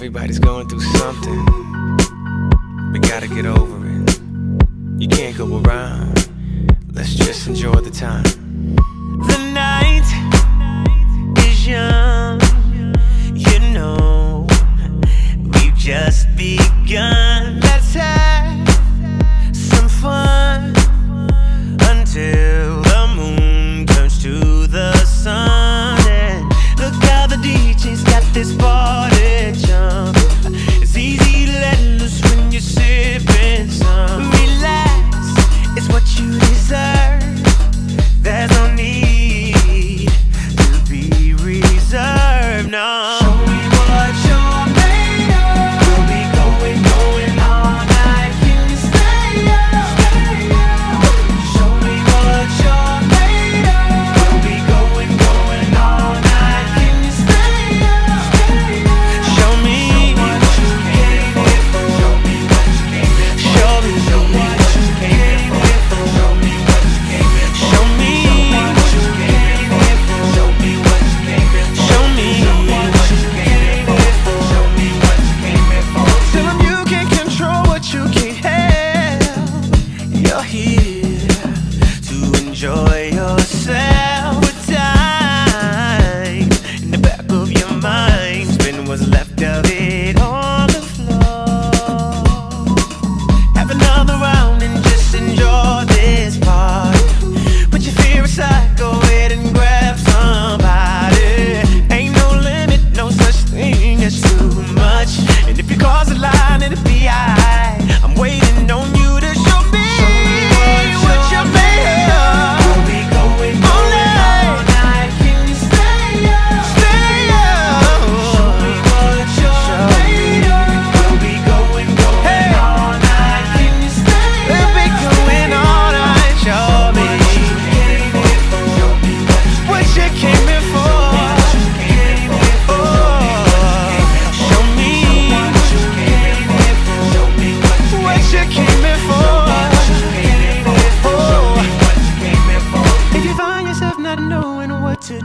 Everybody's going through something. We gotta get over it. You can't go around. Let's just enjoy the time. enjoy yourself with time in the back of your mind. Spin what's left of it.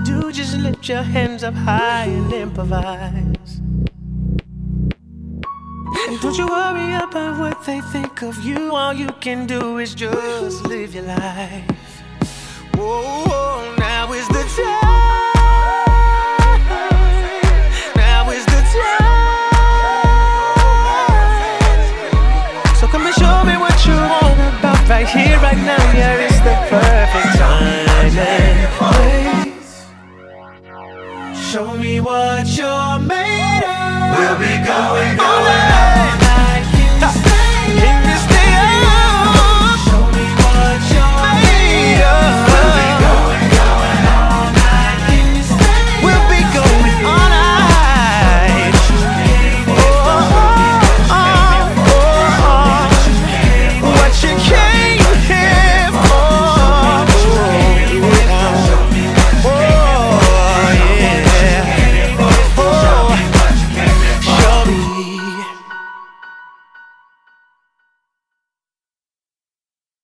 do, just lift your hands up high and improvise. And don't you worry about what they think of you. All you can do is just live your life. Whoa, now is the time. So come and show me what you want about right here, right now. Yeah, it's the perfect what you're made of. We'll be going. going